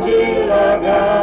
you.